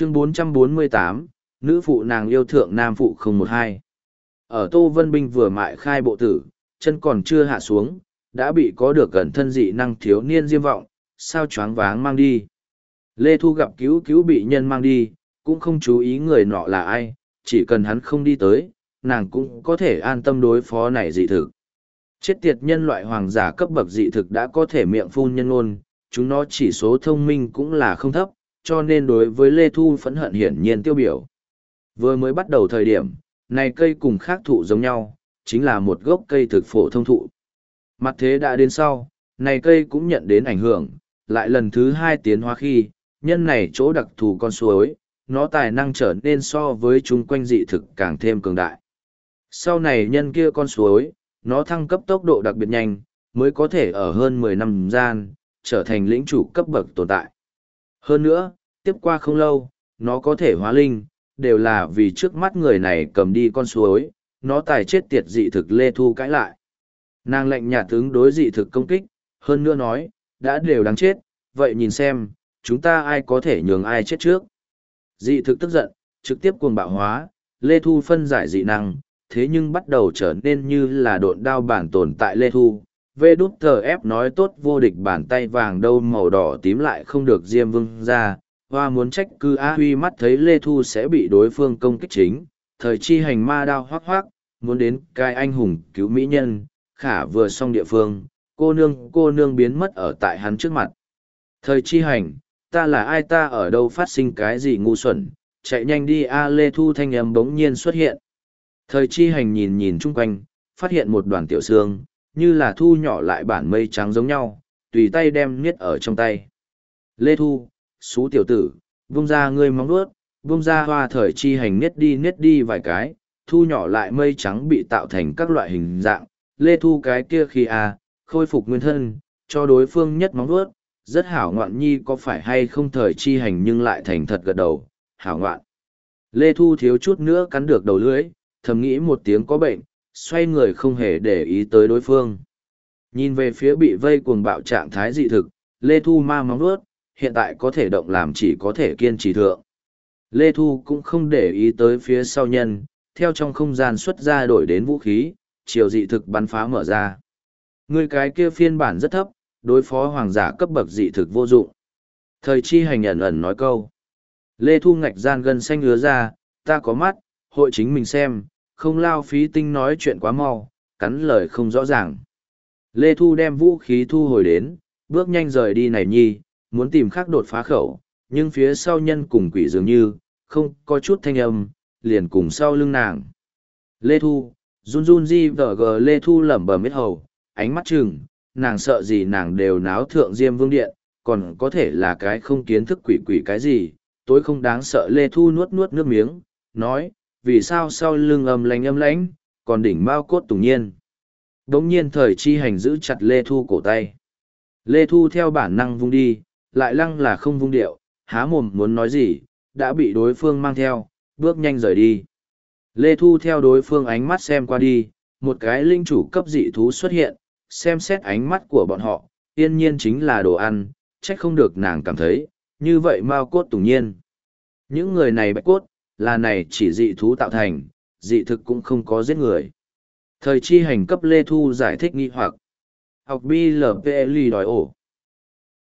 chương 448, nữ phụ nàng yêu thượng nam phụ 012. Ở Tô Vân Binh vừa mại khai bộ tử, chân còn chưa hạ xuống, đã bị có được gần thân dị năng thiếu niên diêm vọng, sao choáng váng mang đi. Lê Thu gặp cứu cứu bị nhân mang đi, cũng không chú ý người nọ là ai, chỉ cần hắn không đi tới, nàng cũng có thể an tâm đối phó này dị thực. Chết tiệt nhân loại hoàng giả cấp bậc dị thực đã có thể miệng phun nhân ngôn, chúng nó chỉ số thông minh cũng là không thấp, cho nên đối với Lê Thu phẫn hận hiển nhiên tiêu biểu. Vừa mới bắt đầu thời điểm, này cây cùng khác thụ giống nhau, chính là một gốc cây thực phổ thông thụ. Mặt thế đã đến sau, này cây cũng nhận đến ảnh hưởng, lại lần thứ hai tiến hóa khi, nhân này chỗ đặc thù con suối, nó tài năng trở nên so với chúng quanh dị thực càng thêm cường đại. Sau này nhân kia con suối, nó thăng cấp tốc độ đặc biệt nhanh, mới có thể ở hơn mười năm gian, trở thành lĩnh chủ cấp bậc tồn tại. Hơn nữa, tiếp qua không lâu, nó có thể hóa linh, đều là vì trước mắt người này cầm đi con suối, nó tài chết tiệt dị thực lê thu cãi lại. Nàng lệnh nhà tướng đối dị thực công kích, hơn nữa nói, đã đều đáng chết, vậy nhìn xem, chúng ta ai có thể nhường ai chết trước. Dị thực tức giận, trực tiếp cuồng bạo hóa, Lê Thu phân giải dị năng, thế nhưng bắt đầu trở nên như là độn đao bản tồn tại Lê Thu. Vê đút thờ ép nói tốt vô địch bàn tay vàng đâu màu đỏ tím lại không được diêm vương ra, hoa muốn trách cư A Huy mắt thấy Lê Thu sẽ bị đối phương công kích chính, thời chi hành ma đao hoác hoác, muốn đến cai anh hùng cứu mỹ nhân, khả vừa xong địa phương, cô nương cô nương biến mất ở tại hắn trước mặt. Thời chi hành, ta là ai ta ở đâu phát sinh cái gì ngu xuẩn, chạy nhanh đi A Lê Thu thanh âm bỗng nhiên xuất hiện. Thời chi hành nhìn nhìn chung quanh, phát hiện một đoàn tiểu xương, như là thu nhỏ lại bản mây trắng giống nhau, tùy tay đem niết ở trong tay. Lê Thu, xú tiểu tử, vung ra ngươi móng nuốt, vung ra hoa thời chi hành niết đi niết đi vài cái, thu nhỏ lại mây trắng bị tạo thành các loại hình dạng. Lê Thu cái kia khi à, khôi phục nguyên thân, cho đối phương nhất móng nuốt, rất hảo ngoạn nhi có phải hay không thời chi hành nhưng lại thành thật gật đầu, hảo ngoạn. Lê Thu thiếu chút nữa cắn được đầu lưỡi, thầm nghĩ một tiếng có bệnh, xoay người không hề để ý tới đối phương. Nhìn về phía bị vây cuồng bạo trạng thái dị thực, Lê Thu ma móng nuốt, hiện tại có thể động làm chỉ có thể kiên trì thượng. Lê Thu cũng không để ý tới phía sau nhân, theo trong không gian xuất ra đổi đến vũ khí, chiều dị thực bắn phá mở ra. Người cái kia phiên bản rất thấp, đối phó hoàng giả cấp bậc dị thực vô dụng. Thời chi hành ẩn ẩn nói câu. Lê Thu ngạch gian gần xanh ngứa ra, ta có mắt, hội chính mình xem, không lao phí tinh nói chuyện quá mau, cắn lời không rõ ràng. Lê Thu đem vũ khí thu hồi đến, bước nhanh rời đi này nhi, muốn tìm khác đột phá khẩu, nhưng phía sau nhân cùng quỷ dường như, không có chút thanh âm, liền cùng sau lưng nàng. Lê Thu, run run di vờ gờ Lê Thu lẩm bẩm biết hầu, ánh mắt chừng, nàng sợ gì nàng đều náo thượng diêm vương điện, còn có thể là cái không kiến thức quỷ quỷ cái gì, tối không đáng sợ Lê Thu nuốt nuốt nước miếng, nói, vì sao sau lưng âm lánh âm lánh, còn đỉnh mao cốt tùng nhiên. Đống nhiên thời chi hành giữ chặt Lê Thu cổ tay. Lê Thu theo bản năng vung đi, lại lăng là không vung điệu, há mồm muốn nói gì, đã bị đối phương mang theo, bước nhanh rời đi. Lê Thu theo đối phương ánh mắt xem qua đi, một cái linh chủ cấp dị thú xuất hiện, xem xét ánh mắt của bọn họ, yên nhiên chính là đồ ăn, trách không được nàng cảm thấy, như vậy mau cốt tùng nhiên. Những người này bạch cốt, là này chỉ dị thú tạo thành, dị thực cũng không có giết người. Thời chi hành cấp Lê Thu giải thích nghi hoặc. Học BLPLI đòi ổ.